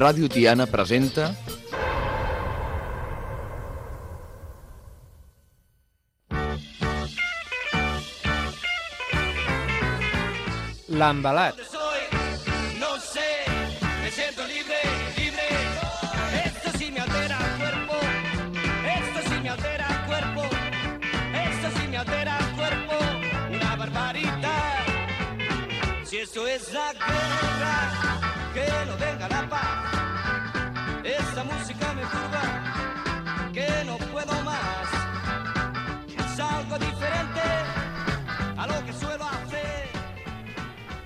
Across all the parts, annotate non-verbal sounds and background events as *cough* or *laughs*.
Ràdio Tiana presenta... L'embalat. soy, no sé, me siento libre, libre. Esto sí me altera el cuerpo, esto sí me altera el cuerpo, esto sí me altera el cuerpo, una barbaridad. Si esto es la guerra, que no venga la paz. Esta música me turba, que no puedo más. Es algo diferente a lo que suelo hacer.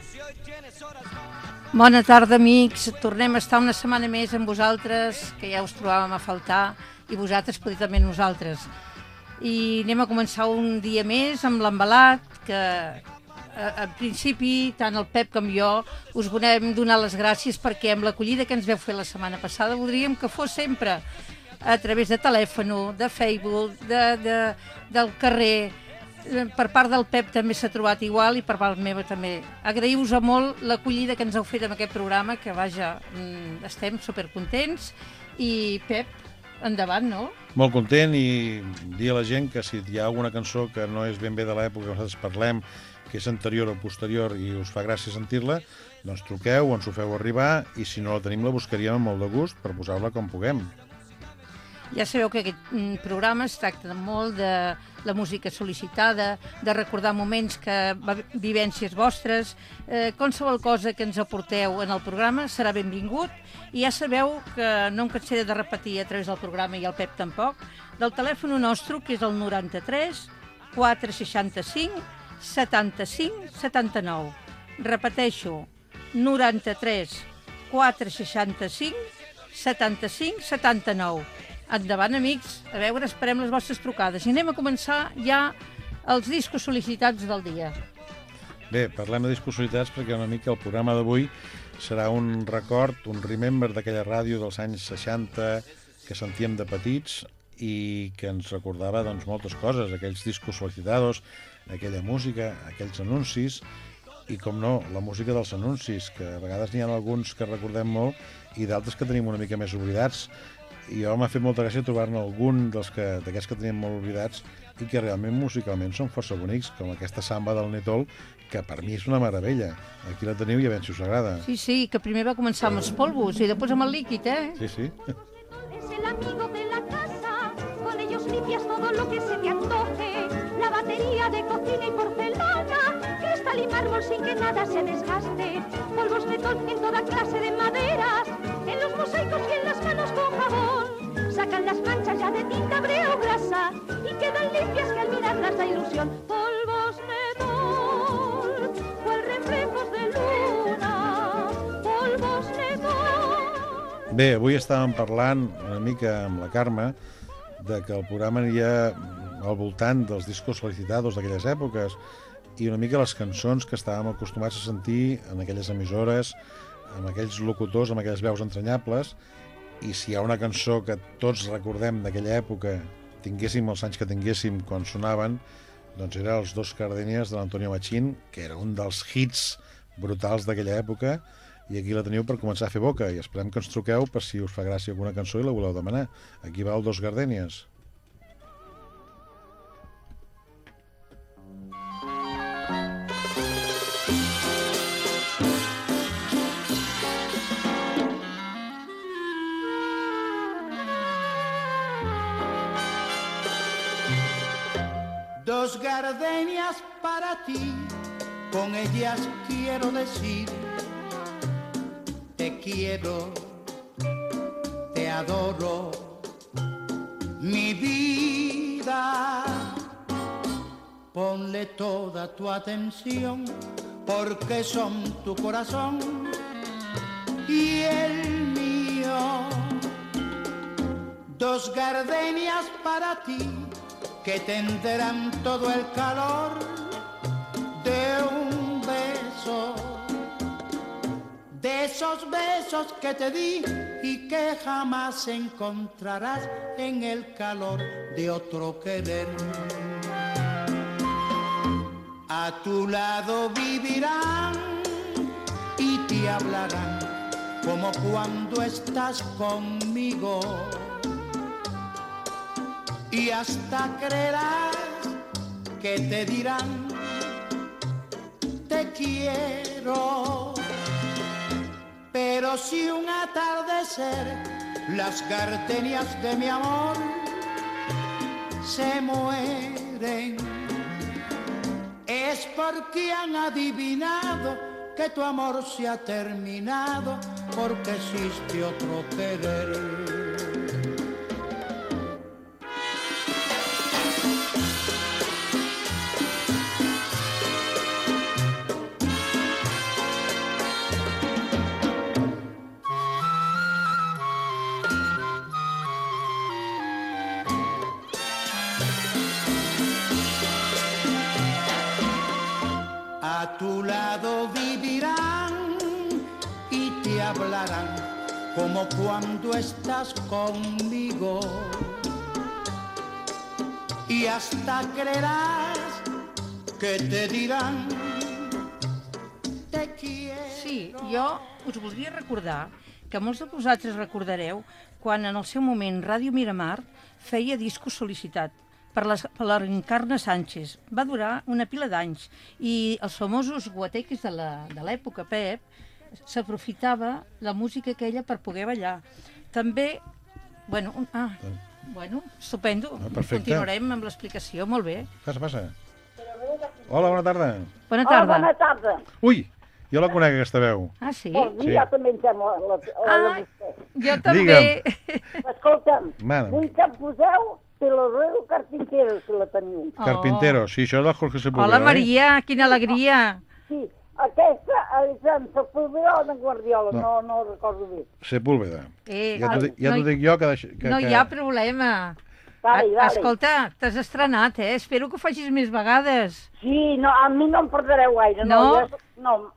Si hoy tienes horas bajas. Bona tarda, amics. Tornem a estar una setmana més amb vosaltres, que ja us trobàvem a faltar, i vosaltres potser també nosaltres. I anem a començar un dia més amb l'embalat, que en principi, tant el Pep com jo, us volem donar les gràcies perquè amb l'acollida que ens veu fer la setmana passada voldríem que fos sempre a través de telèfon, de Facebook, de, de, del carrer, Eh, per part del Pep també s'ha trobat igual i per part meva també. Agraïu-vos molt l'acollida que ens heu fet amb aquest programa, que vaja, mm, estem supercontents i Pep, endavant, no? Molt content i dir a la gent que si hi ha alguna cançó que no és ben bé de l'època que nosaltres parlem, que és anterior o posterior i us fa gràcia sentir-la, doncs truqueu, ens ho feu arribar i si no la tenim la buscaríem amb molt de gust per posar-la com puguem. Ja sabeu que aquest mm, programa es tracta molt de la música sol·licitada, de recordar moments, que vivències vostres, eh, qualsevol cosa que ens aporteu en el programa serà benvingut i ja sabeu que no em cansaré de repetir a través del programa i el Pep tampoc, del telèfon nostre que és el 93 465 75 79. Repeteixo, 93 465 75 79. Endavant, amics. A veure, esperem les vostres trucades. I anem a començar ja els discos sol·licitats del dia. Bé, parlem de disposibilitats perquè una mica el programa d'avui serà un record, un remember d'aquella ràdio dels anys 60 que sentíem de petits i que ens recordava doncs, moltes coses, aquells discos solicitados, aquella música, aquells anuncis i, com no, la música dels anuncis, que a vegades n'hi ha alguns que recordem molt i d'altres que tenim una mica més oblidats. I jo m'ha fet molta gràcia trobar-ne algun dels que d'aquests que tenim molt oblidats i que realment musicalment són força bonics, com aquesta samba del Netol, que per mi és una meravella. Aquí la teniu i a veure si us agrada. Sí, sí, que primer va començar amb els polvos i després amb el líquid, eh? Sí, sí. Es el amigo de la casa, con ellos limpias todo lo que se te antoje. Batería de cocina y porcelana, cristal y mármol sin que nada se desgaste. Polvos tol en toda clase de maderas, en los mosaicos y en las manos con jabón. Sacan las manchas ya de tinta, brea o grasa y quedan limpias que al mirarlas da ilusión. Polvos tol, cual reflejos de luna. Polvos. Bé, avui estàvem parlant una mica amb la Carme de que el programa al voltant dels discos solicitados d'aquelles èpoques i una mica les cançons que estàvem acostumats a sentir en aquelles emissores, amb aquells locutors, amb aquelles veus entranyables, i si hi ha una cançó que tots recordem d'aquella època, tinguéssim els anys que tinguéssim quan sonaven, doncs era Els dos cardenies de l'Antonio Machín, que era un dels hits brutals d'aquella època, i aquí la teniu per començar a fer boca i esperem que ens truqueu per si us fa gràcia alguna cançó i la voleu demanar. Aquí va el Dos Gardènies. Dos gardenias para ti, con ellas quiero decir, te quiero, te adoro, mi vida. Ponle toda tu atención, porque son tu corazón y el mío. Dos gardenias para ti que tendrán todo el calor de un beso. De esos besos que te di y que jamás encontrarás en el calor de otro querer. A tu lado vivirán y te hablarán como cuando estás conmigo. Y hasta creerás que te dirán, te quiero. Pero si un atardecer las gardenias de mi amor se mueren, es porque han adivinado que tu amor se ha terminado porque existe otro querer. Estás conmigo. Y hasta creerás que te dirán, te quiero. Sí, jo us voldria recordar que molts de vosaltres recordareu quan en el seu moment Ràdio Miramar feia discos sol·licitat per la, per la Encarna Sánchez. Va durar una pila d'anys i els famosos guateques de l'època, Pep, s'aprofitava la música aquella per poder ballar. També, bueno, un- ah, bueno, estupendo. Ah, perfecte. Continuarem amb l'explicació, molt bé. Passa, passa. Hola, bona tarda. Bona Hola, tarda. bona tarda. Ui, jo la conec, aquesta veu. Ah, sí? Bon Sí. dia, també em sembla la, la, la, Ah, vostè. jo també. Escolta'm, Mana. vull que em poseu Te lo ruego carpintero, si la teniu. Oh. Carpintero, sí, això és del Jorge Sepúlveda. Hola, oi? Maria, quina alegria. Sí, aquesta és en Sepúlveda o en Guardiola, No. no, no, recordo bé. Sepúlveda. Eh, Ja t'ho ja no, dic jo que... deix- que no que... hi ha problema. Vale, vale. Escolta, t'has estrenat, eh? Espero que ho facis més vegades. Sí, no, a mi no em perdreu gaire, no. No? jo- no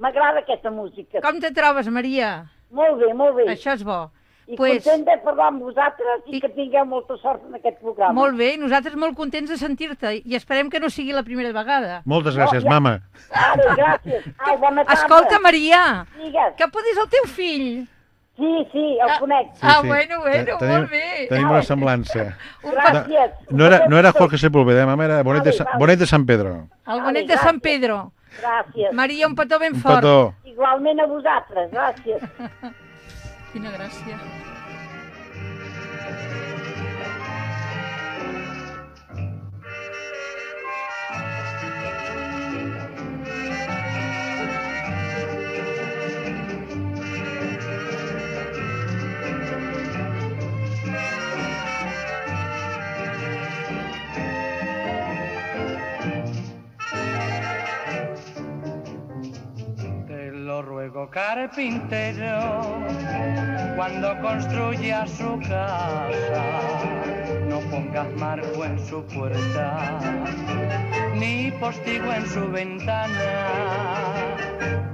M'agrada aquesta música. Com te trobes, Maria? Molt bé, molt bé. Això és bo. I Pues, content de parlar amb vosaltres i, I- que tingueu molta sort en aquest programa. molt bé, nosaltres molt contents de sentir-te i esperem que no sigui la primera vegada. Moltes gràcies, No, ja- mama. Vale, gràcies. Au, bona tarda. Escolta, Maria, Digues. que podis el teu fill. Sí, sí, el conec. Sí, Ah, sí. bueno, bueno, Te- tenim, molt bé. Tenim una semblança. Gràcies. No era, no era Jorge Sepúlveda, eh, mama, era Bonet de, Sa-. Bonet de San Pedro. El bonet de Sant Pedro. Gràcies. Maria, un petó ben Un fort. petó. Igualment a vosaltres, gràcies. *laughs* Quina gràcia. Carpintero, cuando construya su casa, no pongas marco en su puerta, ni postigo en su ventana,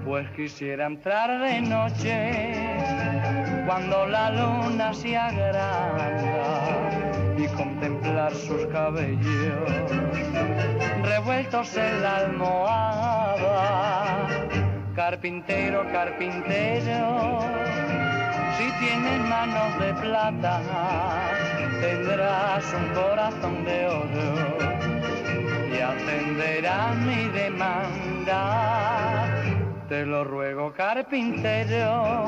pues quisiera entrar de noche, cuando la luna se agranda, y contemplar sus cabellos revueltos en la almohada. Carpintero, carpintero, si tienes manos de plata, tendrás un corazón de oro y atenderás mi demanda. Te lo ruego, carpintero,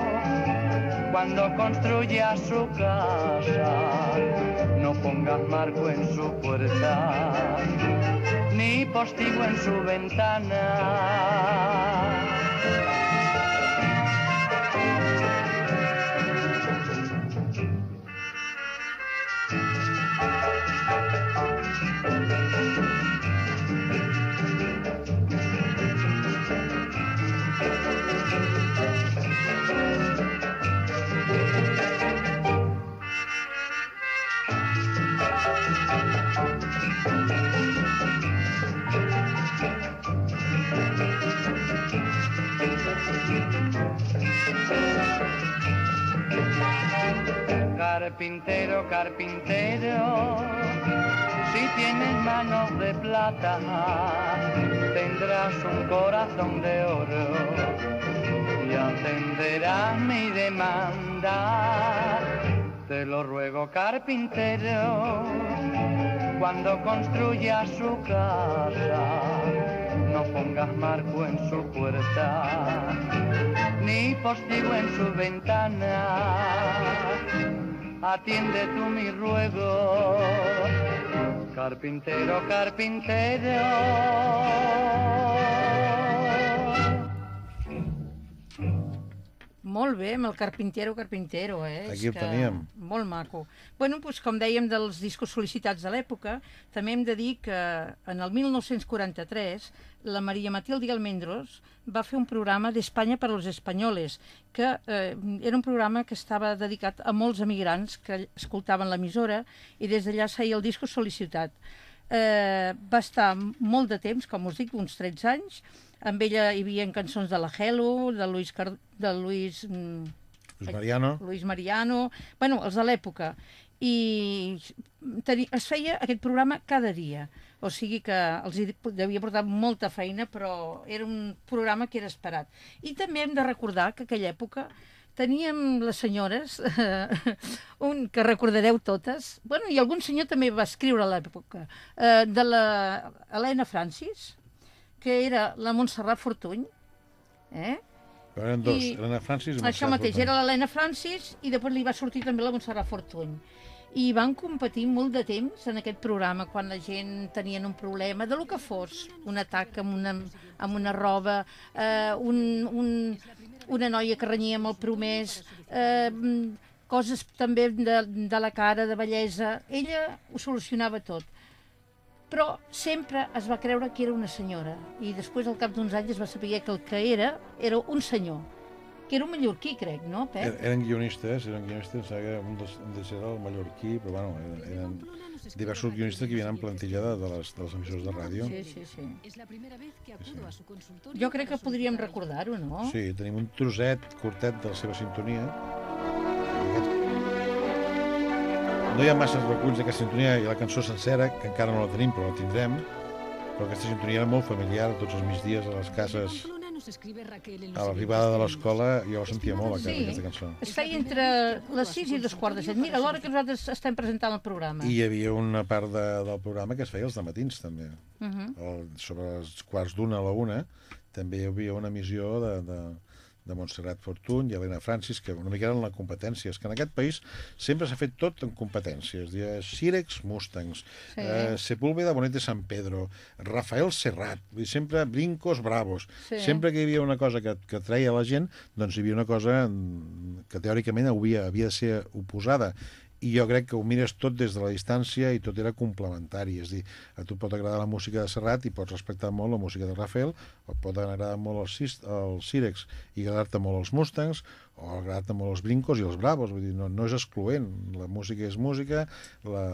cuando construyas su casa, no pongas marco en su puerta ni postigo en su ventana. Thank you. Carpintero, carpintero, si tienes manos de plata, tendrás un corazón de oro y atenderá mi demanda. Te lo ruego, carpintero, cuando construya su casa, no pongas marco en su puerta, ni postigo en su ventana. Atiende tú mi ruego, carpintero, carpintero. Molt bé, amb el Carpintero Carpintero, eh? Aquí el teníem. Molt maco. Bueno, doncs, com dèiem dels discos sol·licitats de l'època, també hem de dir que en el 1943 la Maria Matilde Almendros va fer un programa d'Espanya per als espanyoles, que eh, era un programa que estava dedicat a molts emigrants que escoltaven l'emissora i des d'allà feia el disco sol·licitat. Eh, va estar molt de temps, com us dic, uns 13 anys, amb ella hi havia cançons de la Hello, de Luis, Car de Luis mm, Luis Mariano. Luis Mariano, bueno, els de l'època. I teni, es feia aquest programa cada dia. O sigui que els hi devia portar molta feina, però era un programa que era esperat. I també hem de recordar que aquella època teníem les senyores, eh, *laughs* un que recordareu totes, bueno, i algun senyor també va escriure a l'època, eh, de la Helena Francis, que era la Montserrat Fortuny, eh? Però eren dos, I- Helena Francis i Això Montserrat mateix, Fortuny. era l'Helena Francis i després li va sortir també la Montserrat Fortuny. I van competir molt de temps en aquest programa quan la gent tenien un problema, de lo que fos, un atac amb una, amb una roba, eh, un, un, una noia que renyia amb el promès, eh, coses també de, de la cara, de bellesa. Ella ho solucionava tot però sempre es va creure que era una senyora i després al cap d'uns anys es va saber que el que era era un senyor que era un mallorquí, crec, no, Pep? Er- Eren guionistes, eren guionistes, sembla que un dels, un dels era el mallorquí, però bueno, eren, eren diversos guionistes que havien en plantilla de, de, les, de les emissores de ràdio. Sí, sí, sí. Es la primera vez que acudo a su consultorio. Jo crec que podríem recordar-ho, no? Sí, tenim un trosset curtet de la seva sintonia. Aquest- No hi ha massa reculls d'aquesta sintonia i la cançó sencera, que encara no la tenim, però la tindrem. Però aquesta sintonia era molt familiar, tots els migdies a les cases, Pamplona nos escribe Raquel en los a l'arribada de l'escola, jo la sentia molt, Sí. aquesta cançó. Es feia entre les 6 i dos quarts de set. Mira, a l'hora que nosaltres estem presentant el programa. I hi havia una part de, del programa que es feia els matins també. Uh -huh. el, sobre els quarts d'una a la una, també hi havia una emissió de, de, de Montserrat Fortuny i Helena Francis, que una mica eren la competència. És que en aquest país sempre s'ha fet tot en competències. Hi ha Cirex Mustangs, Sí. eh, Sepúlveda Bonet de San Pedro, Rafael Serrat, sempre brincos bravos. Sí. Sempre que hi havia una cosa que, que treia la gent, doncs hi havia una cosa mm, que teòricament havia, havia de ser oposada i jo crec que ho mires tot des de la distància i tot era complementari, és a dir, a tu pot agradar la música de Serrat i pots respectar molt la música de Rafael, o pot agradar molt el, Cis- el Cirex i agradar-te molt els Mustangs, o agradar-te molt els Brincos i els Bravos, vull dir, no, no és excloent, la música és música, la,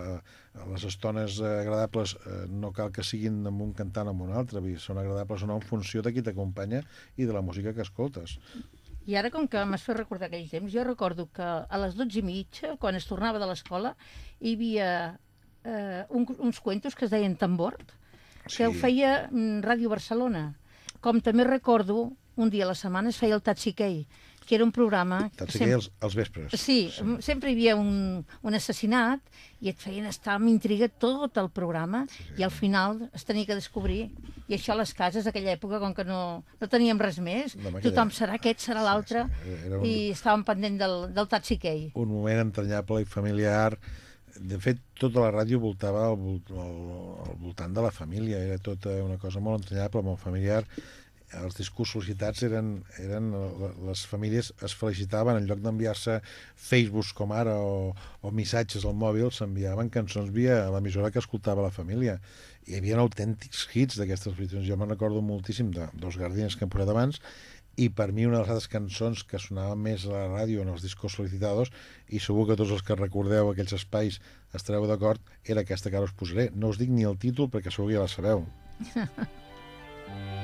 les estones eh, agradables eh, no cal que siguin amb un cantant o amb un altre, vull dir, són agradables o no en funció de qui t'acompanya i de la música que escoltes. I ara, com que m'has fet recordar aquells temps, jo recordo que a les 12 i mitja, quan es tornava de l'escola, hi havia eh, un, uns cuentos que es deien Tambor, que Sí. ho feia mm, Ràdio Barcelona. Com també recordo, un dia a la setmana es feia el Tatsiquei, que era un programa... que T'ensenyaré els, els vespres. Sí, sí, sempre hi havia un, un assassinat i et feien estar amb intriga tot el programa sí, i al final es tenia que descobrir i això a les cases d'aquella època, com que no, no teníem res més, tothom queda- serà aquest, serà l'altre, sí, era un- i estàvem pendent del, del Tatsiquei. un moment entranyable i familiar. De fet, tota la ràdio voltava al, al, al voltant de la família, era tota una cosa molt entranyable, molt familiar. Els discurs sol·licitats eren, eren les famílies es felicitaven en lloc d'enviar-se Facebooks com ara o, o missatges al mòbil, s'enviaven cançons via l'emissora que escoltava la família. Hi havia autèntics hits d'aquestes felicitacions. Jo me'n recordo moltíssim de dos Guardians que hem posat abans i per mi una de les altres cançons que sonaven més a la ràdio en els discos solicitados i segur que tots els que recordeu aquells espais estareu d'acord, era aquesta que ara us posaré. No us dic ni el títol perquè segur que ja la sabeu. *laughs*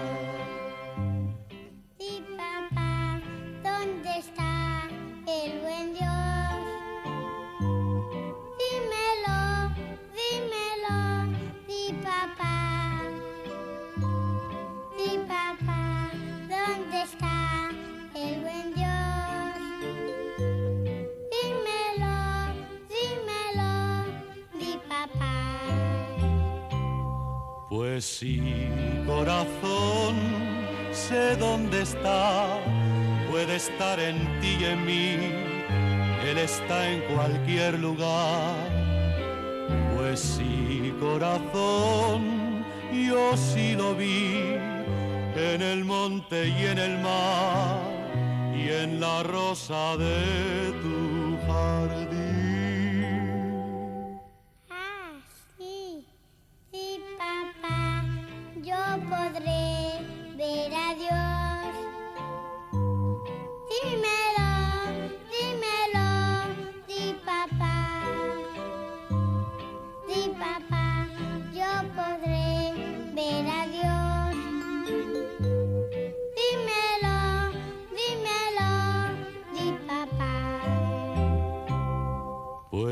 Sí, corazón, sé dónde está. Puede estar en ti y en mí. Él está en cualquier lugar. Pues sí, corazón, yo sí lo vi en el monte y en el mar y en la rosa de tu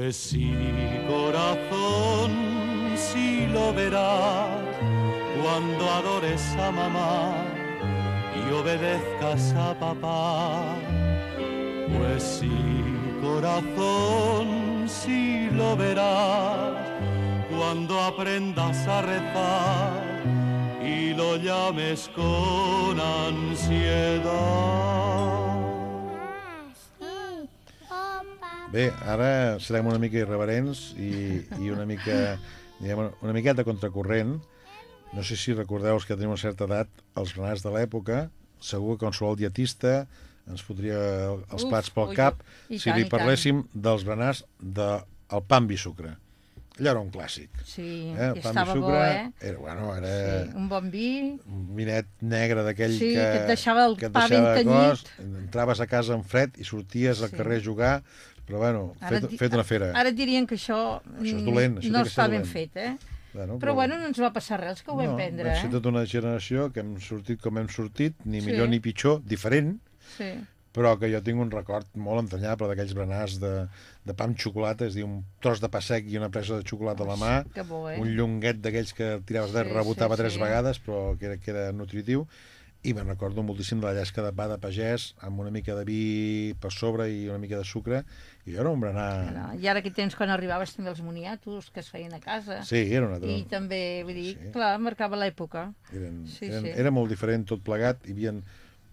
Pues sí, corazón, sí lo verás cuando adores a mamá y obedezcas a papá. Pues sí, corazón, sí lo verás cuando aprendas a rezar y lo llames con ansiedad. Bé, ara serem una mica irreverents i, i una mica, diguem, una miqueta contracorrent. No sé si recordeu que tenim una certa edat, els berenars de l'època, segur que qualsevol dietista ens fotria els Uf, plats pel ui, cap si tant, li parléssim dels berenars del de, pa amb sucre. Allò era un clàssic. Sí, Eh? El pa amb bo, eh? era, bueno, era Sí, un bon vi, un vinet negre d'aquell Sí, que, que et deixava el que et pa ben tenyit. entraves a casa en fred i sorties al Sí. carrer a jugar, però bueno, Ara fet, fet una fera. Ara dirien que això, Això és mm, dolent, això no està ben dolent. fet, eh? Bueno, Però bueno, no ens va passar res, que ho vam prendre, vam eh? ser tota una generació que hem sortit com hem sortit, ni Sí. millor ni pitjor, diferent, Sí. però que jo tinc un record molt entranyable d'aquells berenars de, de pa amb xocolata, és dir, un tros de pa sec i una presa de xocolata a la mà, Que bo, eh? un llonguet d'aquells que tiraves de Sí, rebotava sí, tres sí. vegades, però que era, que era nutritiu, i me'n recordo moltíssim de la llesca de pa de pagès, amb una mica de vi per sobre i una mica de sucre, i jo era un berenar... Ara, I ara que tens quan arribaves també els moniatos que es feien a casa. Sí, era una altra... I també, vull dir, Sí. clar, marcava l'època. Eren, Sí, eren, sí. Era molt diferent tot plegat, hi havia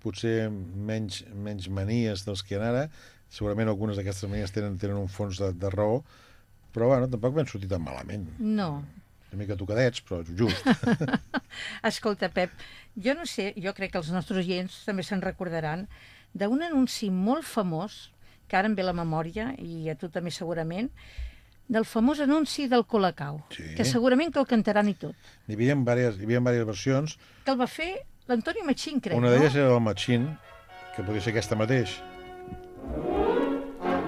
potser menys, menys manies dels que hi ha ara, segurament algunes d'aquestes manies tenen, tenen un fons de, de raó, però bueno, tampoc vam sortir tan malament. No. Una mica tocadets, però just. *laughs* Escolta, Pep, jo no sé, jo crec que els nostres oients també se'n recordaran d'un anunci molt famós, que ara em ve la memòria, i a tu també segurament, del famós anunci del Colacau, Sí. que segurament que el cantaran i tot. Hi havia diverses, hi havia diverses versions, Que el va fer l'Antoni Machín, crec, una no? d'elles era el Machín, que podia ser aquesta mateix.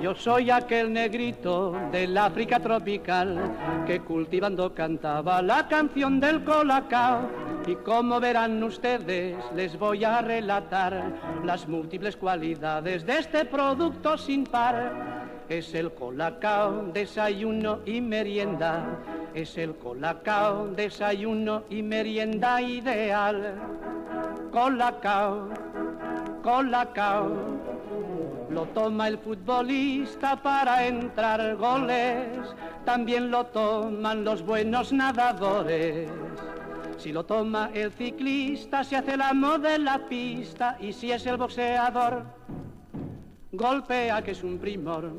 Yo soy aquel negrito del África tropical que cultivando cantaba la canción del colacao. Y como verán ustedes, les voy a relatar las múltiples cualidades de este producto sin par. Es el colacao, desayuno y merienda. Es el colacao, desayuno y merienda ideal. Colacao, colacao. Lo toma el futbolista para entrar goles, también lo toman los buenos nadadores. Si lo toma el ciclista, se hace el amo de la pista, y si es el boxeador, golpea que es un primor.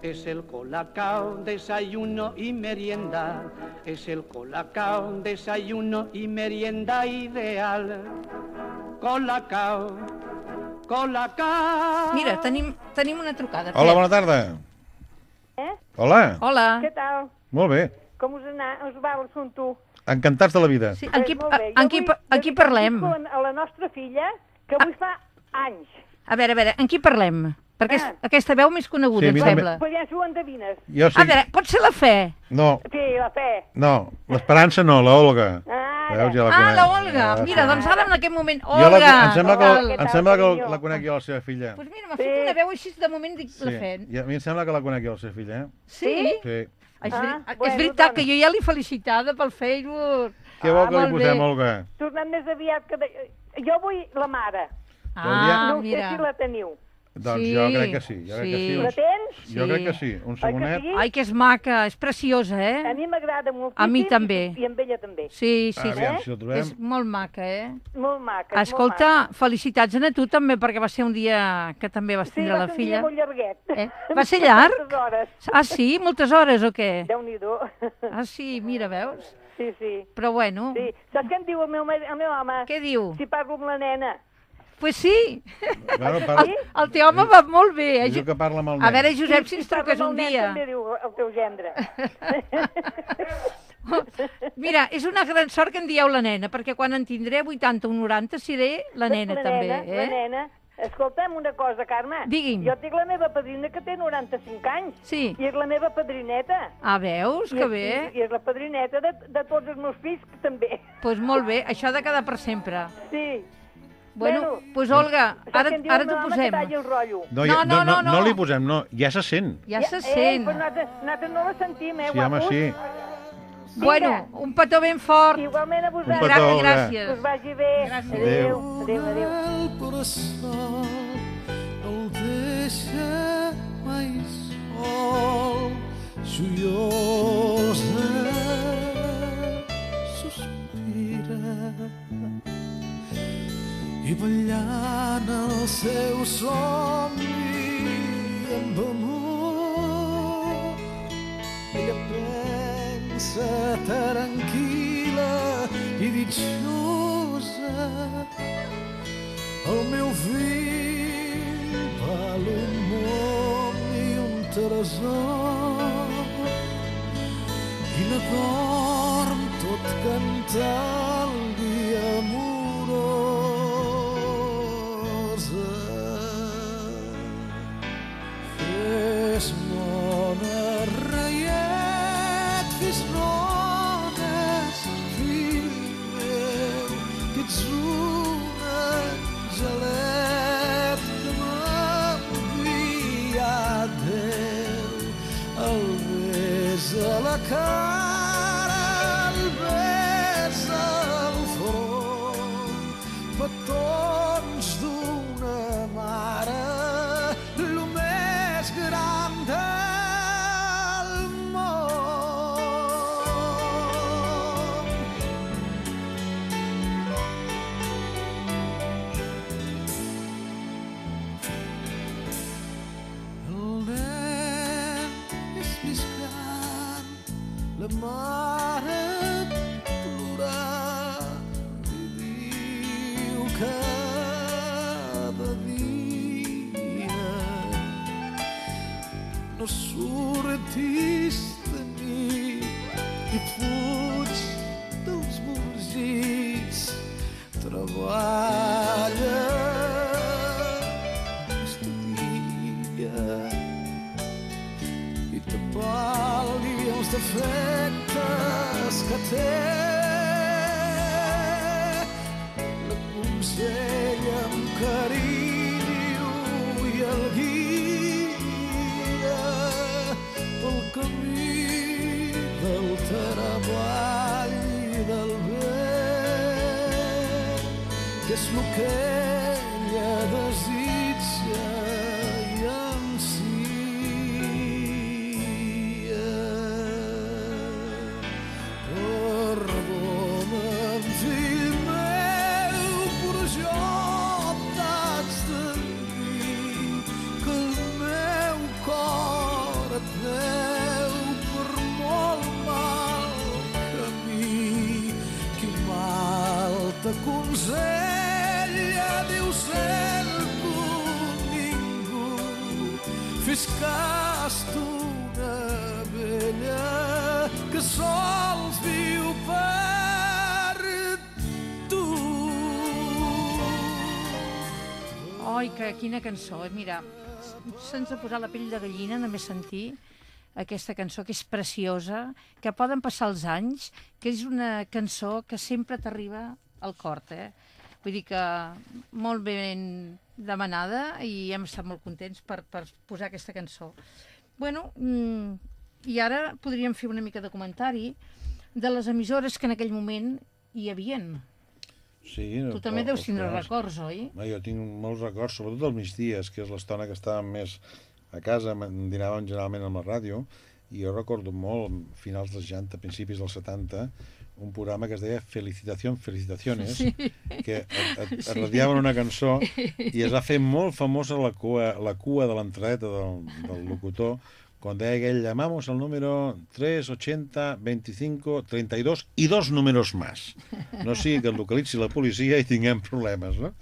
Es el colacao, desayuno y merienda. Es el colacao, desayuno y merienda ideal. Colacao. Mira, tenim, tenim una trucada. Hola, bona tarda. Eh? Hola. Hola. Què tal? Molt bé. Com us, anar, us va el assumpte? Encantats de la vida. Sí, en qui, en Jo qui, vull pa- en qui parlem? A la nostra filla, que avui fa anys. A veure, a veure, en qui parlem? Perquè és, Ah. aquesta veu més coneguda, Sí, em també. sembla. Però ja s'ho endevines. Jo sí. A veure, pot ser la Fe? No, Sí, la fe. no, l'Esperança no, la Olga. Ara. Veus, ja la Ah, la Olga. Ah, Mira, sí. doncs ara en aquest moment... Jo la, Olga! em sembla que, Hola, què em tal, sembla que carinyo? la conec jo, la seva filla. Doncs mira, m'ha Sí. fet una veu així, de moment dic la Sí, Fe. i a mi em sembla que la conec jo, la seva filla, eh? Sí? Sí. És, Ah, és bueno, veritat doncs. que jo ja l'he felicitada pel Facebook. Què vol Ah, que li posem, bé. Olga? Tornant més aviat que... De... Jo vull la mare. Ah, no sé mira. si la teniu. Doncs Sí, jo crec que sí. Jo crec que sí. sí. La tens? Jo crec que Sí. sí. Un que segonet. sí? Ai, que és maca, és preciosa, A eh? mi m'agrada moltíssim. A mi i- també. I, amb ella també. Sí, sí, sí. Aviam si el trobem. És molt maca, eh? Molt maca. Escolta, molt maca. felicitats a tu també, perquè va ser un dia que també vas Sí, tindre va la ser un filla. dia molt llarguet. Eh? Va ser llarg? *laughs* Moltes hores. Ah, sí? Moltes hores o què? Déu-n'hi-do. Ah, sí, mira, veus? Sí, sí. Però bueno, Sí. Saps què em diu el meu, el meu home? què diu? Si parlo amb la nena. Pues sí, Bueno, parla... el, el teu home va molt bé. eh? Diu que parla amb el nen. A veure, Josep, si ens truques un dia. També diu el teu gendre. *laughs* Mira, és una gran sort que en dieu la nena, perquè quan en tindré 80 o 90 seré la nena la també, nena, La eh? nena. Escolta'm una cosa, Carme. Digui'm. Jo tinc la meva padrina que té 95 anys. Sí. I és la meva padrineta. Ah, veus? I Que és- bé. I és la padrineta de, de tots els meus fills, que també. Doncs pues molt bé, això ha de quedar per sempre. Sí. Bueno, Bueno, doncs pues, Olga, ara, ara el t'ho posem. El. No, No, ja- no, no, no, no, no no. li posem, no, ja se sent. Ja se Eh, sent. però nosaltres, nosaltres no la sentim, eh, Sí, home, guapos? sí. Bueno, un petó ben fort. Igualment a Un vosaltres. petó, Olga. Gràcies. Que us vagi bé. Gràcies. Adéu. Adéu, adéu. El coração não deixa mais sol, joiosa i ballant el seu somni amb amor. Ella pensa tranquil·la i dichosa. El meu fill val un món i un tresor. I la dorm tot cantant-li Come. Que quina cançó, eh? Mira, se'ns ha posat la pell de gallina només sentir aquesta cançó que és preciosa, que poden passar els anys, que és una cançó que sempre t'arriba al cor, eh? Vull dir que molt ben demanada i hem estat molt contents per, per posar aquesta cançó. Bueno, mm, i ara podríem fer una mica de comentari de les emissores que en aquell moment hi havien. Sí, Tu també deus els tindre records, oi? No, jo tinc molts records, sobretot dels migdies, que és l'estona que estàvem més a casa, dinàvem generalment amb la ràdio, i jo recordo molt, finals dels 60, principis dels 70, un programa que es deia Felicitación, Felicitaciones, Sí. que et, et, et Sí. radiaven una cançó i es va fer molt famosa la cua, la cua de l'entradeta del, del locutor llamamos al número 380 25 32 i dos números más. No sigui que el localitzi la policia i tinguem problemes, no?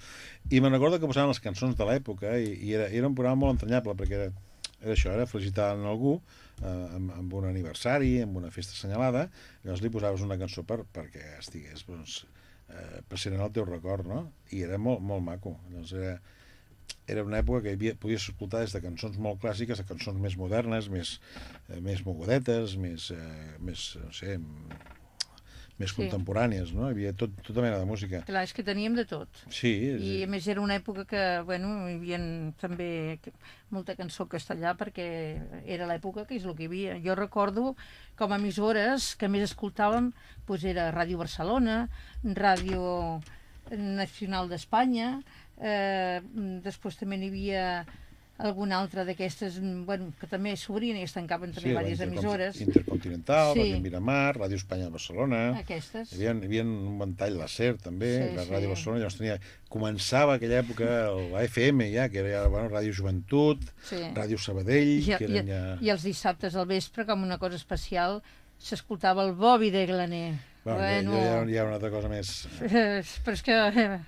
I me'n recordo que posaven les cançons de l'època i, i era, era un programa molt entranyable perquè era, era això, era felicitar en algú eh, amb, amb un aniversari, amb una festa assenyalada, llavors li posaves una cançó per, perquè estigués doncs, eh, en el teu record, no? I era molt, molt maco. Llavors era, era una època que havia, podies escoltar des de cançons molt clàssiques a cançons més modernes, més, eh, més mogudetes, més, eh, més no sé, més Sí. contemporànies, no? Hi havia tot, tota mena de música. Clar, és que teníem de tot. Sí, I a més era una època que, bueno, hi havia també molta cançó castellà perquè era l'època que és el que hi havia. Jo recordo com a emissores que més escoltàvem doncs era Ràdio Barcelona, Ràdio Nacional d'Espanya, eh, després també n'hi havia alguna altra d'aquestes, mm, bueno, que també s'obrien i es tancaven també Sí, diverses Intercon- emissores. Intercontinental, Sí. Ràdio Miramar, Ràdio Espanya de Barcelona. Aquestes. Hi havia, hi havia un ventall la SER també, Sí, la sí. Ràdio Barcelona, llavors tenia, començava aquella època la FM ja, que era bueno, Ràdio Joventut, Sí. Ràdio Sabadell, I, que i, eren ja... I els dissabtes al vespre, com una cosa especial, s'escoltava el Bobby de Glaner. Bueno, bueno. Ja, ja, ja una altra cosa més... Eh, *laughs* però és que... Eh,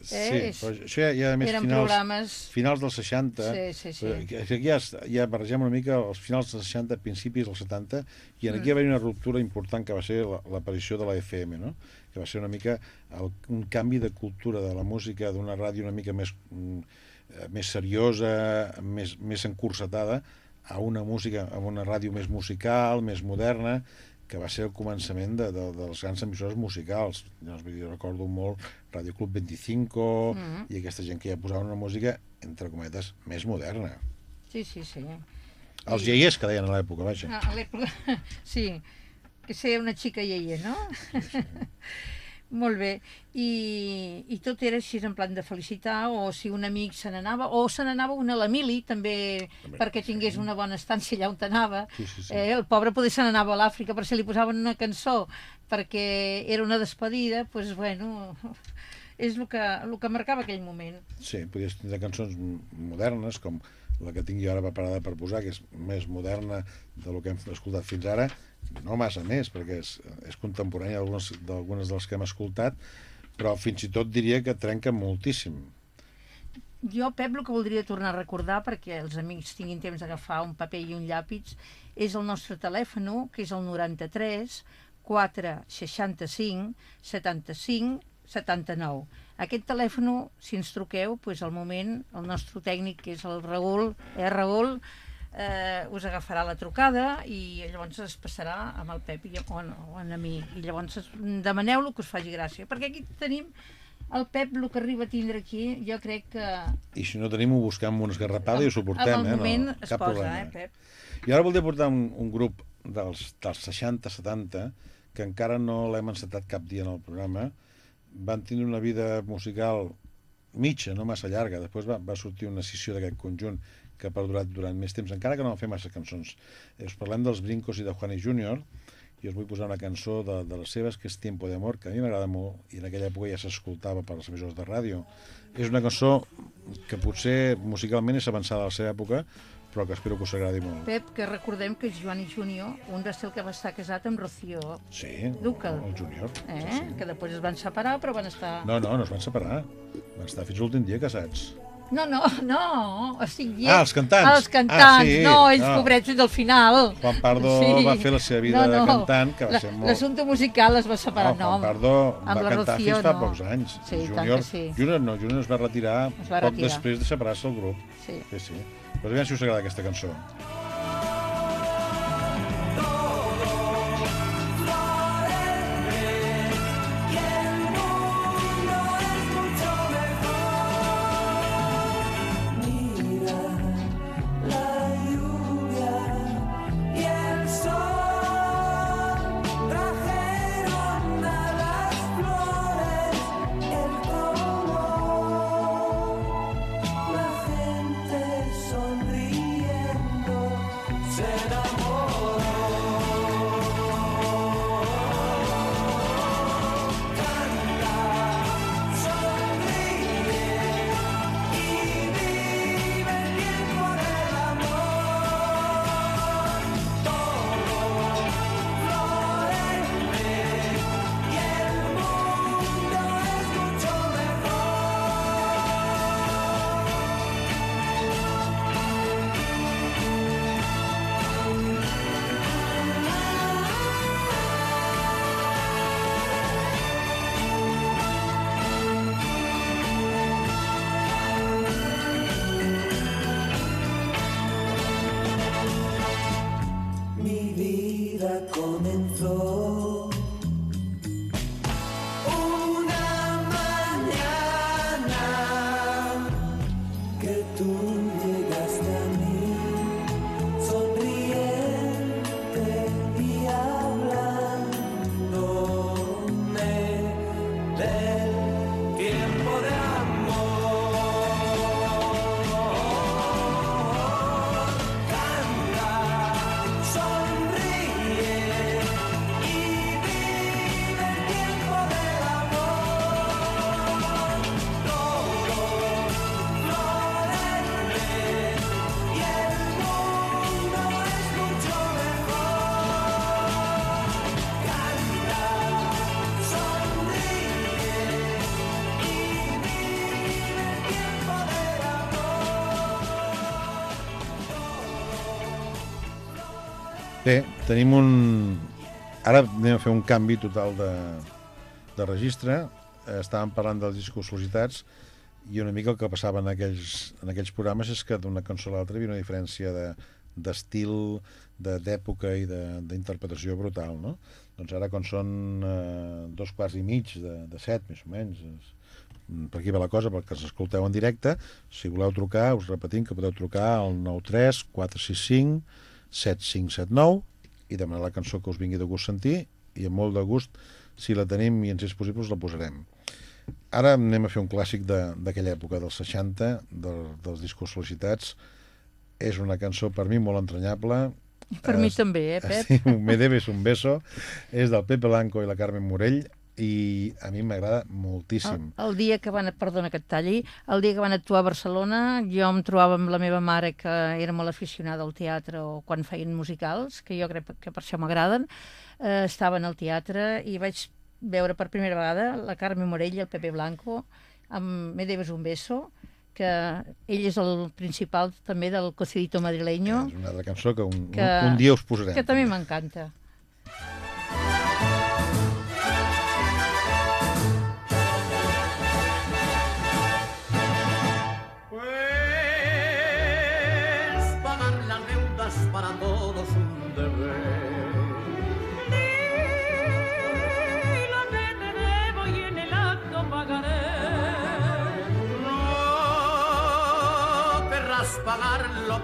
Sí, és- però això ja, ja més eren finals, programes... finals dels 60, Sí, sí, sí. aquí ja, ja barregem una mica els finals dels 60, principis dels 70, i en aquí Mm. hi va haver una ruptura important que va ser la- l'aparició de la FM, no? que va ser una mica el, un canvi de cultura de la música d'una ràdio una mica més, mm, eh, més seriosa, més, més encursetada, a una música, a una ràdio més musical, més moderna, que va ser el començament de, de, dels grans emissores musicals. Llavors, vull dir, recordo molt Radio Club 25 Mhm. i aquesta gent que ja posava una música, entre cometes, més moderna. Sí, sí, sí. Els I- iaiers que deien a l'època, vaja. Ah, a l'època... *laughs* Sí, que ser una xica iaia, no? *laughs* Molt bé. I, I tot era així en plan de felicitar, o si un amic se n'anava, o se n'anava un a la mili, també perquè tingués una bona estància allà on anava. Sí, sí, sí. Eh, el pobre poder se n'anava a l'Àfrica, per si li posaven una cançó perquè era una despedida, doncs, pues, bueno, és el que, el que marcava aquell moment. Sí, podies tindre cançons modernes, com la que tinc jo ara preparada per posar, que és més moderna del que hem escoltat fins ara, no massa més, perquè és, és contemporània d'algunes d'algunes dels que hem escoltat, però fins i tot diria que trenca moltíssim. Jo, Pep, el que voldria tornar a recordar, perquè els amics tinguin temps d'agafar un paper i un llàpid, és el nostre telèfon, que és el 93 465 75 79. Aquest telèfon, si ens truqueu, doncs al moment el nostre tècnic, que és el Raül, eh, Raül, eh, us agafarà la trucada i llavors es passarà amb el Pep i, o, o a mi. I llavors demaneu-lo que us faci gràcia. Perquè aquí tenim el Pep, el que arriba a tindre aquí, jo crec que I si no tenim, ho busquem amb una esgarrapada i ho suportem, amb el eh? moment no, es posa, eh, Pep? I ara voldria portar un, un grup dels, dels 60-70 que encara no l'hem encetat cap dia en el programa. Van tindre una vida musical mitja, no massa llarga. Després va, va sortir una sessió d'aquest conjunt que ha perdurat durant més temps, encara que no van fer massa cançons. Eh, Us parlem dels Brincos i de Juanes Junior, i us vull posar una cançó de, de les seves, que és Tiempo de Amor, que a mi m'agrada molt, i en aquella època ja s'escoltava per les emissores de ràdio. És una cançó que potser musicalment és avançada a la seva època, però que espero que us agradi molt. Pep, que recordem que Joan i Junior, un va ser el que va estar casat amb Rocío Sí, Ducal, el júnior. eh? que després es van separar, però van estar... No, no, no es van separar. Van estar fins l'últim dia casats. No, no, *laughs* no, estic dient... Ah, els cantants. Els cantants, Ah, sí, no, ells no. pobrets fins al final. Juan Pardo va fer la seva vida de cantant, que va La- ser molt- L'assumpte musical es va separar, no, no. Juan Pardo amb va la cantar Rocío, fins fa no. pocs anys. Sí, Junior, que sí. Junior no, Junior es va retirar Es va poc retirar. després de separar-se del grup. Sí. Sí, sí. Però aviam si us agrada aquesta cançó. Tenim un... Ara anem a fer un canvi total de, de registre. Estàvem parlant dels discos sol·licitats i una mica el que passava en aquells, en aquells programes és que d'una cançó a l'altra hi havia una diferència de d'estil, de- d'època i d'interpretació brutal, no? Doncs ara, quan són eh, dos quarts i mig de, de set, més o menys, és, mm, per aquí va la cosa, perquè els escolteu en directe, si voleu trucar, us repetim que podeu trucar al 93 465 7579 i demanar la cançó que us vingui de gust sentir i amb molt de gust, si la tenim i ens és possible, us la posarem. Ara anem a fer un clàssic de- d'aquella època, dels 60, del, dels discos sol·licitats. És una cançó per mi molt entranyable. Per mi també, eh, Pep? *laughs* Sí, Me debes un beso. És del Pepe Blanco i la Carmen Morell i a mi m'agrada moltíssim. El, el dia que van, perdona que et talli, el dia que van actuar a Barcelona, jo em trobava amb la meva mare, que era molt aficionada al teatre, o quan feien musicals, que jo crec que per això m'agraden, eh, estaven al teatre i vaig veure per primera vegada la Carme Morell i el Pepe Blanco amb Me debes un beso, que ell és el principal també del Cocidito madrileño, És una altra cançó que un, que, un, un dia us posarem. que també m'encanta.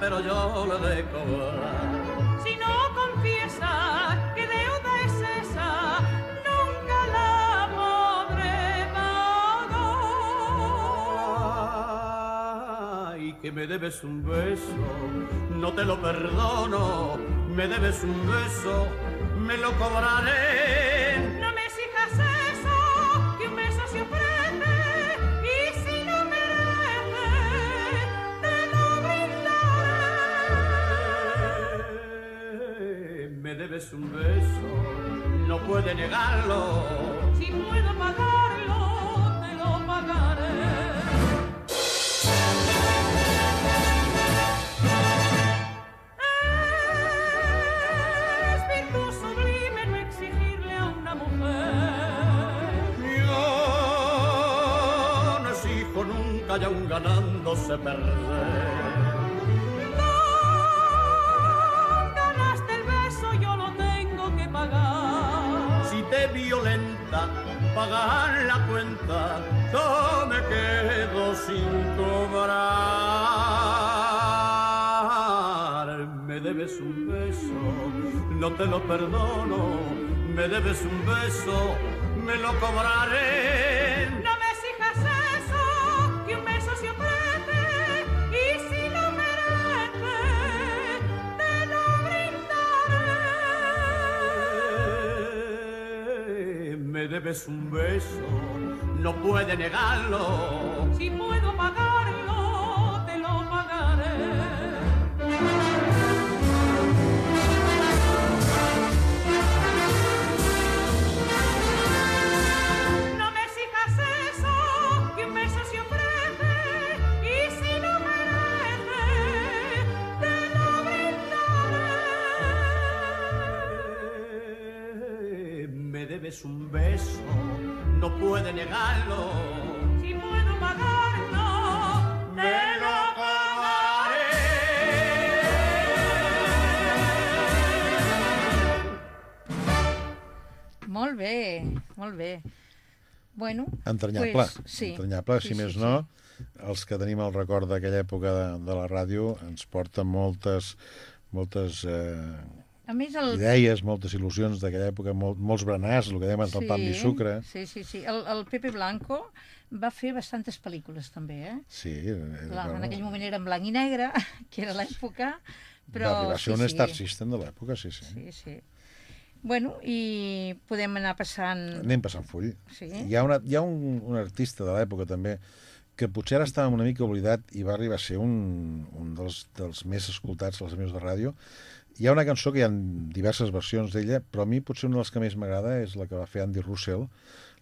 Pero yo lo de cobrar. Si no confiesa que deuda es esa, nunca la podré pagar. Ay, que me debes un beso, no te lo perdono. Me debes un beso, me lo cobraré. No Me debes un beso, no puede negarlo. Si puedo pagarlo, te lo pagaré. Es virtud sublime no exigirle a pagar la cuenta, yo me quedo sin cobrar. Me debes un beso, no te lo perdono. Me debes un beso, me lo cobraré. Puede negarlo. Si puedo pagarlo, molt bé. Bueno, Entranyable, pues, sí. entranyable, Sí, si sí, més sí. no. Els que tenim el record d'aquella època de, de la ràdio ens porta moltes, moltes eh, A més, el... idees, moltes il·lusions d'aquella època, molt, molts berenars, el que dèiem del pam i sucre. Sí, sí, sí. El, el Pepe Blanco va fer bastantes pel·lícules, també, eh? Sí, era, Clar, en aquell moment era en blanc i negre, *laughs* que era l'època, però... va arribar a ser sí, un sí. star system de l'època, sí, sí. Sí, sí. Bueno, i podem anar passant... Anem passant full. Sí. Hi ha, una, hi ha un, un artista de l'època també que potser ara estava una mica oblidat i va arribar a ser un, un dels, dels més escoltats als meus de ràdio. Hi ha una cançó que hi ha diverses versions d'ella, però a mi potser una de les que més m'agrada és la que va fer Andy Russell.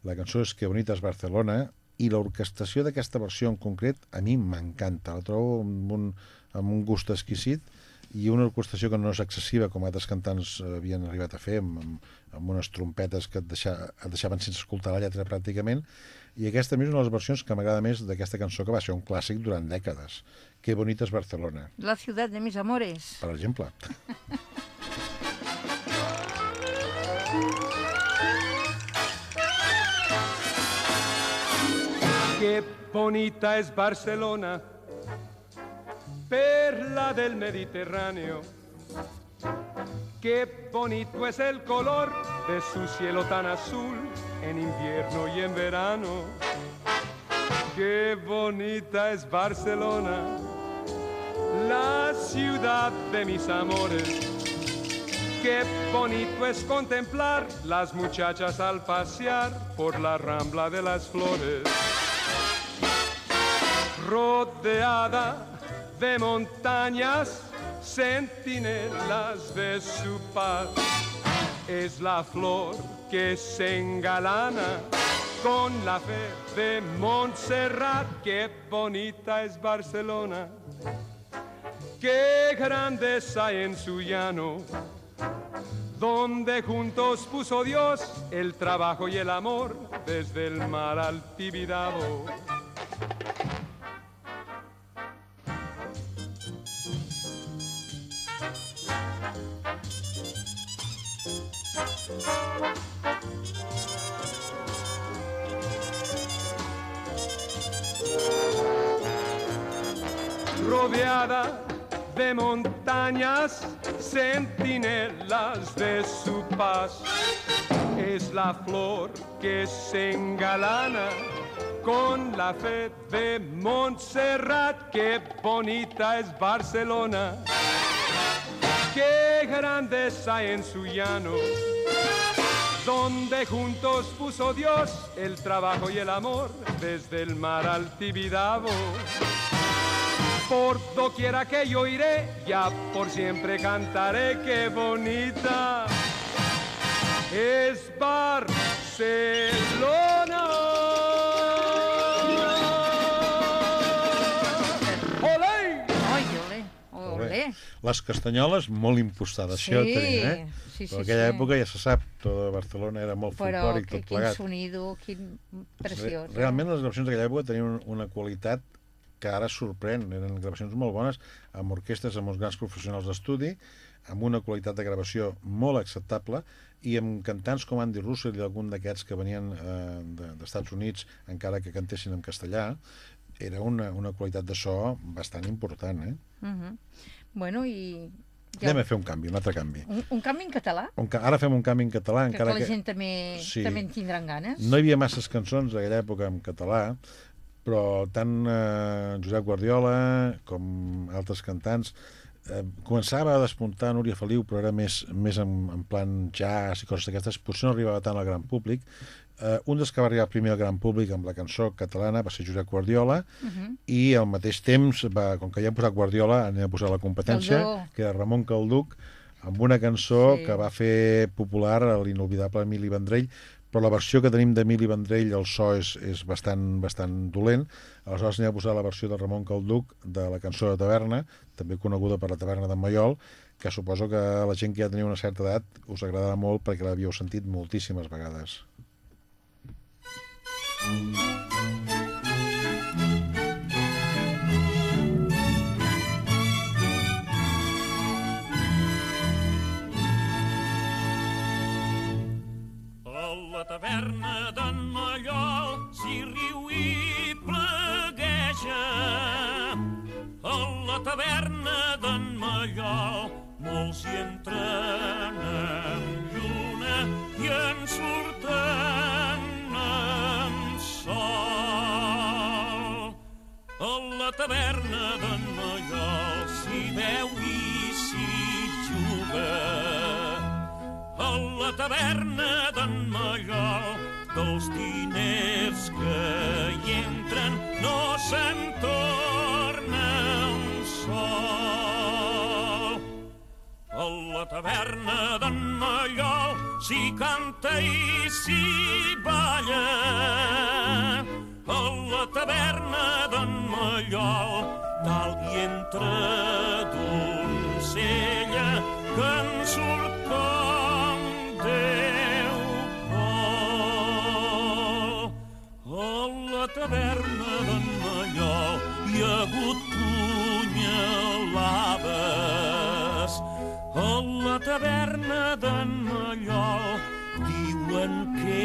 La cançó és Que bonita és Barcelona i l'orquestació d'aquesta versió en concret a mi m'encanta. La trobo amb un, amb un gust exquisit i una orquestació que no és excessiva, com altres cantants eh, havien arribat a fer, amb, amb, amb unes trompetes que et, deixa, et deixaven sense escoltar la lletra pràcticament, i aquesta a mi és una de les versions que m'agrada més d'aquesta cançó que va ser un clàssic durant dècades. Que bonita és Barcelona, La ciutat de mis amores. per exemple. Qué bonita es Barcelona, perla del Mediterráneo. Qué bonito es el color de su cielo tan azul en invierno y en verano. Qué bonita es Barcelona, la ciudad de mis amores. Qué bonito es contemplar las muchachas al pasear por la rambla de las flores. Rodeada de montañas, centinelas de su paz. Es la flor que se engalana con la fe de Montserrat. Qué bonita es Barcelona, qué grandeza hay en su llano donde juntos puso Dios el trabajo y el amor desde el mar al Tibidabo. Rodeada de montañas, centinelas de su paz. Es la flor que se engalana con la fe de Montserrat. Qué bonita es Barcelona, qué grandeza en su llano. Donde juntos puso Dios el trabajo y el amor desde el mar al Tibidabo. Por doquiera que yo iré, ya por siempre cantaré, qué bonita es Barcelona. Les castanyoles, molt impostades, això Sí, tenim, eh? sí, sí, Però aquella sí. època ja se sap, tot Barcelona era molt Però folclòric, que, tot quin plegat. sonido, quin preciós. Re- Realment les gravacions d'aquella època tenien un- una qualitat que ara sorprèn. Eren gravacions molt bones, amb orquestres, amb uns grans professionals d'estudi, amb una qualitat de gravació molt acceptable i amb cantants com Andy Russell i algun d'aquests que venien eh, de- d'Estats Units, encara que cantessin en castellà, era una, una qualitat de so bastant important. Eh? Mhm. Bueno, i... Ja. Anem a fer un canvi, un altre canvi. Un, un canvi en català, Un. Ara fem un canvi en català, que, encara que la que... gent també, Sí. també en tindran ganes. No hi havia masses cançons d'aquella època en català, però tant eh, Josep Guardiola com altres cantants eh, començava a despuntar Núria Feliu, però era més, més en, en plan jazz i coses d'aquestes, potser no arribava tant al gran públic. Eh, un dels que va arribar primer al gran públic amb la cançó catalana va ser Josep Guardiola Mhm. i al mateix temps, va, com que ja hem posat Guardiola, anem a posar la competència, Caldó. que era Ramon Calduc, amb una cançó Sí. que va fer popular l'inolvidable Emili Vendrell, però la versió que tenim d'Emili Vendrell, el so és, és bastant, bastant dolent. Aleshores anem a posar la versió de Ramon Calduc de la cançó de Taverna, també coneguda per la Taverna d'en Maiol, que suposo que la gent que ja teniu una certa edat us agradarà molt perquè l'havíeu sentit moltíssimes vegades. La taverna d'en Mallol s'hi riu i plegueja. A la taverna d'en Mallol molts hi entren amb lluna i en surten sol. A la taverna d'en Mallol s'hi veu i s'hi juga. A la taverna d'en Mallol dels diners que hi entren no se'n torna un sol. A la taverna d'en Mallol si canta i si balla. A la taverna d'en Mallol d'algui entre d'oncella que en surt com Déu vol. A la taverna taverna d'en Mallol diuen que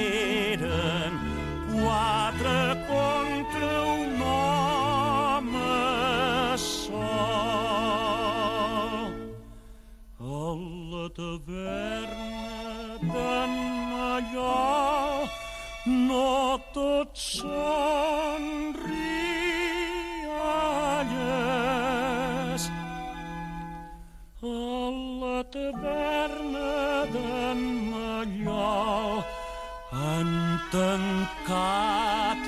eren quatre contra un home sol. A la taverna d'en Mallol no tots són rialles. Taverna d'en Mallol han tancat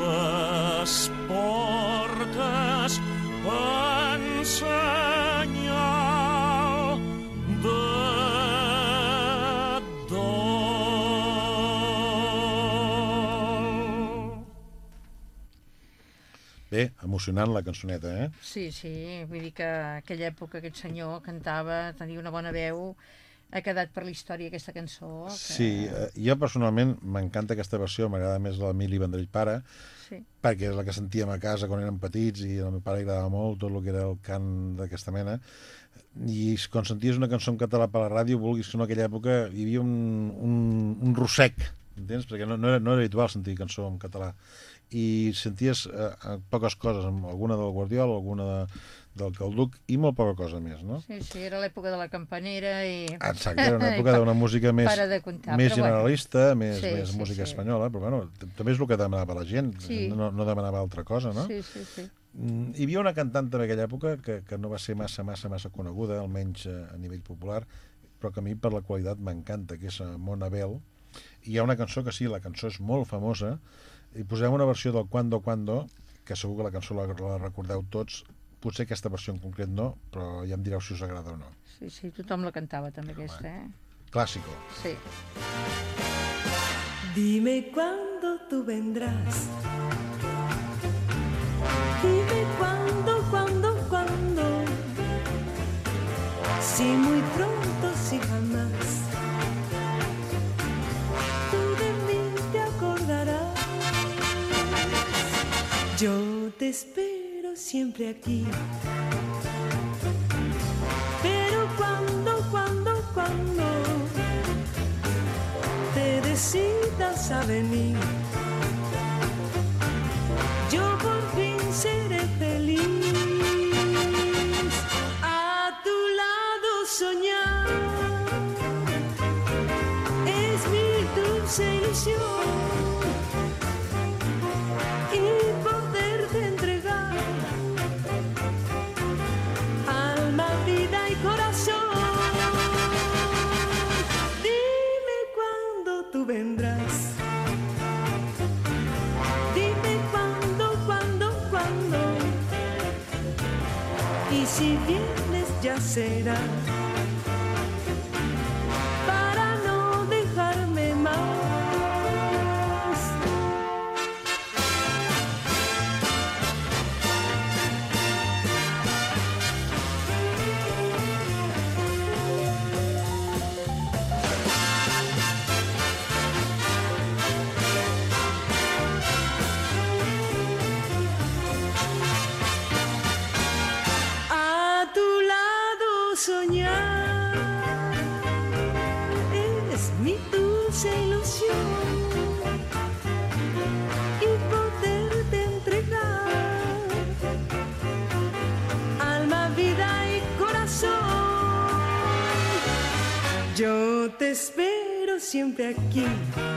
les portes en Bé, emocionant la cançoneta, eh? Sí, sí, vull dir que aquella època aquest senyor cantava, tenia una bona veu, ha quedat per la història aquesta cançó. Que... Sí, eh, jo personalment m'encanta aquesta versió, m'agrada més la Mili Vendrell Pare, Sí. perquè és la que sentíem a casa quan érem petits i al meu pare agradava molt tot el que era el cant d'aquesta mena i quan senties una cançó en català per la ràdio vulguis que en aquella època hi havia un, un, un rossec entens? perquè no, no, era, no era habitual sentir cançó en català i senties eh, eh, poques coses, alguna del Guardiol alguna de, del Calduc i molt poca cosa més, no? Sí, sí, era l'època de la campanera i... Exacte, era una *laughs* època d'una música més, comptar, més però bueno. generalista, més, Sí, més sí, música sí. espanyola, però bueno, també és el que demanava la gent, Sí. no, no demanava altra cosa, no? Sí, sí, sí. Mm, Hi havia una cantant també aquella època que, que no va ser massa, massa, massa coneguda, almenys eh, a nivell popular, però que a mi per la qualitat m'encanta, que és eh, Mona Bell. I hi ha una cançó que sí, la cançó és molt famosa, i posem una versió del Cuando Cuando, que segur que la cançó la, la recordeu tots, potser aquesta versió en concret no, però ja em direu si us agrada o no. Sí, sí, tothom la cantava també aquesta, eh? Clàssico. Sí. Dime cuándo tú vendrás. Dime cuándo, cuándo, cuándo. Si muy pronto, si jamás. Yo te espero siempre aquí. Pero cuando, cuando, cuando te decidas a venir. Siempre aquí.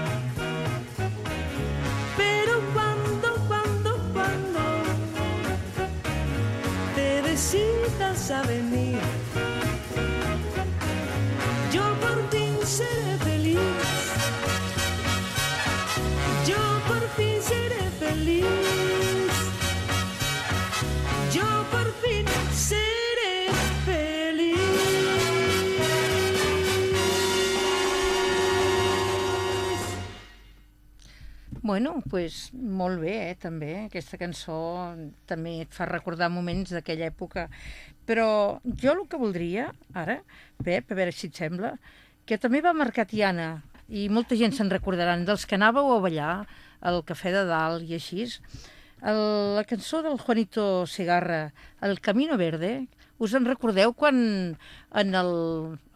Bueno, pues, molt bé, eh, també. Aquesta cançó també et fa recordar moments d'aquella època. Però jo el que voldria, ara, Pep, a veure si et sembla, que també va marcar Tiana, i molta gent se'n recordaran, dels que anàveu a ballar al Cafè de Dalt i així, El, la cançó del Juanito Segarra, El Camino Verde, us en recordeu quan en el,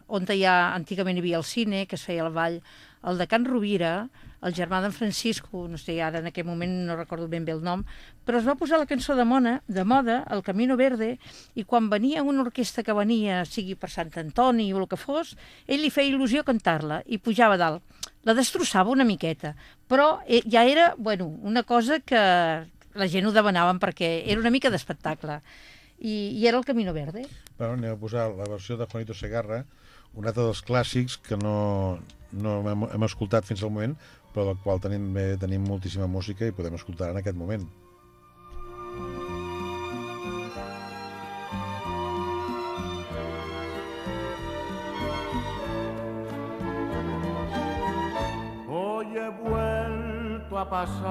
on ha, antigament hi havia el cine, que es feia el ball, el de Can Rovira, el germà d'en Francisco, no sé, ara en aquell moment no recordo ben bé el nom, però es va posar la cançó de, mona, de moda, El Camino Verde, i quan venia una orquestra que venia, sigui per Sant Antoni o el que fos, ell li feia il·lusió cantar-la i pujava dalt. La destrossava una miqueta, però eh, ja era, bueno, una cosa que la gent ho demanaven perquè era una mica d'espectacle. I, I era el Camino Verde. Bueno, anem a posar la versió de Juanito Segarra, un altre dels clàssics que no, no hem, hem escoltat fins al moment, però del qual tenim, bé, tenim moltíssima música i podem escoltar en aquest moment. Hoy he vuelto a pasar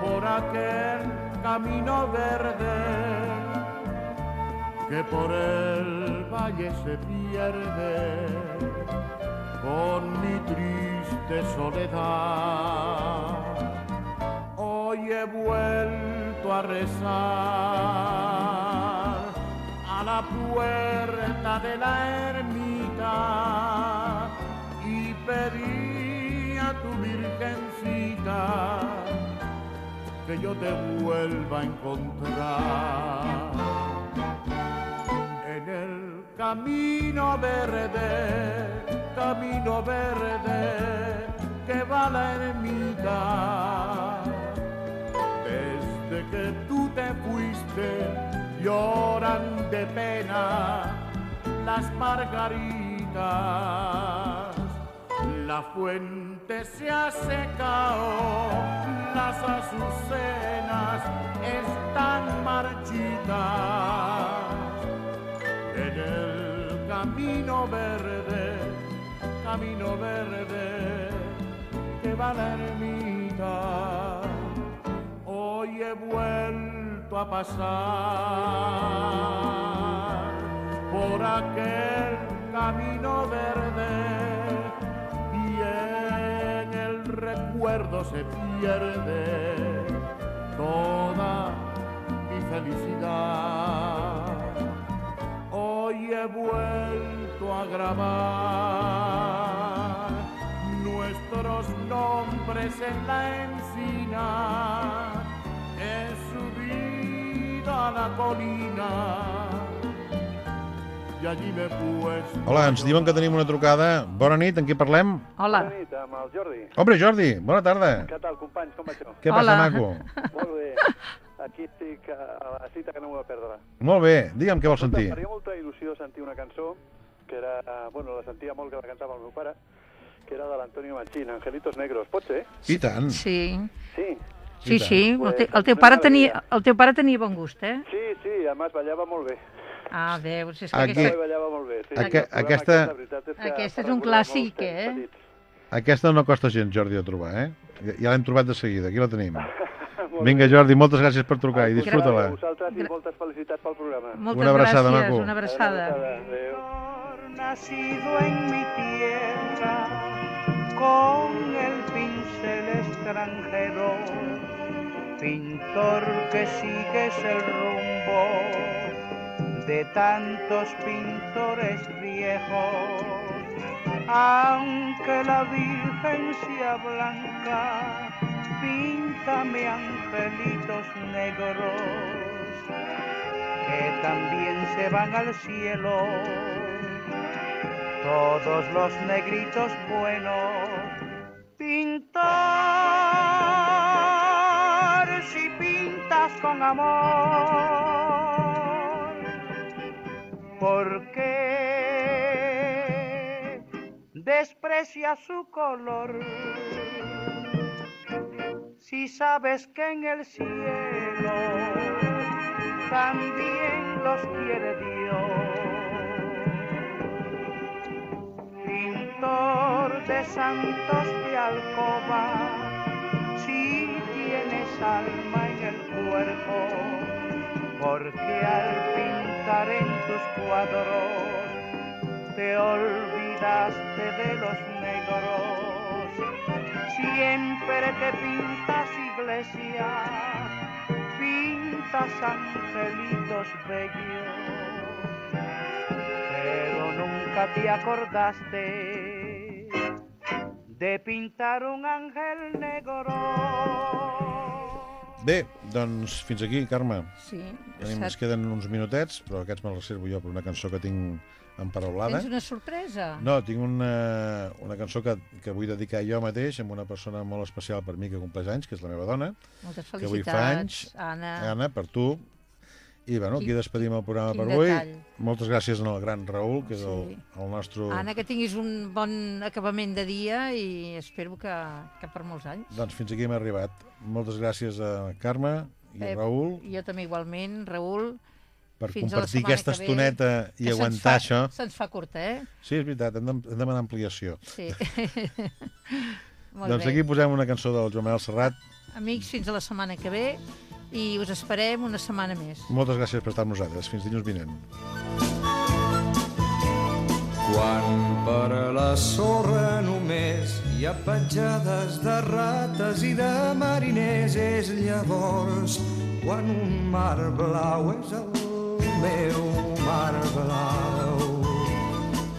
por aquel camino verde que por el valle se pierde con mi triste soledad. Hoy he vuelto a rezar a la puerta de la ermita y pedí a tu virgencita que yo te vuelva a encontrar camino verde, camino verde que va la ermita. Desde que tú te fuiste, lloran de pena las margaritas. La fuente se ha secado, las azucenas están marchitas camino verde, camino verde que va la ermita. Hoy he vuelto a pasar por aquel camino verde y en el recuerdo se pierde toda mi felicidad hoy he vuelto a grabar nuestros nombres en la encina. He subido a la colina Hola, ens diuen que tenim una trucada. Bona nit, en qui parlem? Hola. Bona nit, amb el Jordi. Hombre, Jordi, bona tarda. Què tal, companys, com vaig? Què passa, maco? Molt bé. Aquí estic a la cita que no m'ho va perdre. Molt bé, digue'm què vols sentir. Em faria molta il·lusió sentir una cançó que era... Bueno, la sentia molt que la cantava el meu pare, que era de l'Antonio Machín, Angelitos Negros. Pot ser? I tant. Sí. Sí. Sí, sí, el, te, el, teu pare tenia, el teu pare tenia bon gust, eh? Sí, sí, a més ballava molt bé. Ah, veus, és que Aquí- i aquesta, ballava molt bé. Sí, programa aquesta- aquest, és que aquest fa és un clàssic, eh? petits. Aquesta no costa gens, Jordi, de trobar, eh? Ja- l'hem trobat de seguida, aquí la tenim. *laughs* Vinga. Jordi, moltes gràcies per trucar i Al contrari, disfruta-la. a vosaltres i moltes felicitats pel programa. moltes Una abraçada, gràcies, maco. una abraçada. Adéu. nacido en mi tierra con el pincel extranjero, pintor que sigues el rumbo de tantos pintores viejos, aunque la Virgen sea blanca, píntame angelitos negros que también se van al cielo todos los negritos buenos. Pintor, si pintas con amor, ¿por qué desprecias su color? Si sabes que en el cielo también los quiere Dios. Pintor de santos de alcoba, si tienes alma en el cuerpo, porque al en tus cuadros te olvidaste de los negros. siempre que pintas iglesia, pintas angelitos bellos, pero nunca te acordaste de pintar un ángel negro. Bé, doncs fins aquí, Carme. Sí. Tenim, ens queden uns minutets, però aquests me'ls reservo jo per una cançó que tinc emparaulada. Tens una sorpresa? No, tinc una, una cançó que, que vull dedicar jo mateix amb una persona molt especial per mi que compleix anys, que és la meva dona. Moltes Que avui fa anys. felicitats, Anna. Anna, per tu. I bueno, aquí despedim el programa per avui. detall. Moltes gràcies al gran Raül, que és el, Sí. el nostre... Anna, que tinguis un bon acabament de dia i espero que, que per molts anys. Doncs fins aquí hem arribat. Moltes gràcies a Carme i a Pep, Raül Jo també igualment, Raül. per fins a compartir aquesta que ve, estoneta i aguantar fa- això. Se'ns fa curta, eh? Sí, és veritat, hem de- hem de demanar ampliació. Sí. *laughs* Molt doncs bé. aquí posem una cançó del Joan Manuel Serrat. Amics, fins a la setmana que ve i us esperem una setmana més. Moltes gràcies per estar amb nosaltres. Fins dilluns vinent. Quan per a la sorra només hi ha petjades de rates i de mariners és llavors quan un mar blau és el meu mar blau.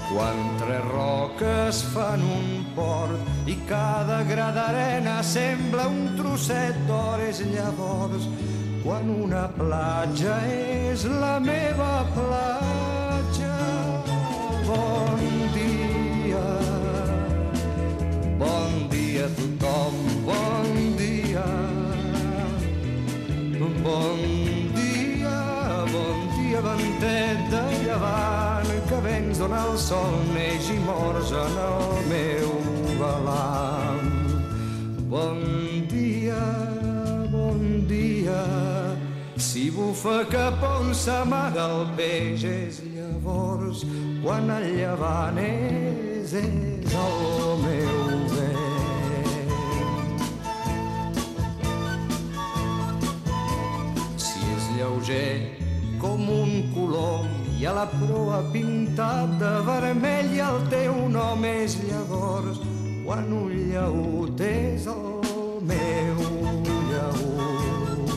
Quan tres roques fan un port i cada gra d'arena sembla un trosset d'or és llavors quan una platja és la meva platja. Bon dia, bon dia a tothom, bon dia, bon dia, bon dia, ventet de llevant, que vens d'on el sol neix i mors en el meu balam. Bon dia, bon dia, si bufa cap on s'amaga el peix és llavors quan el llevant és, és el meu és lleuger com un colom i a la proa pintat de vermell i el teu nom és llavors quan un llaut és el meu llaut.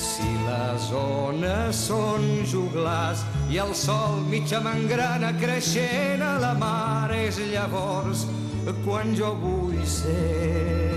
Si les ones són joglars i el sol mitja mangrana creixent a la mar és llavors quan jo vull ser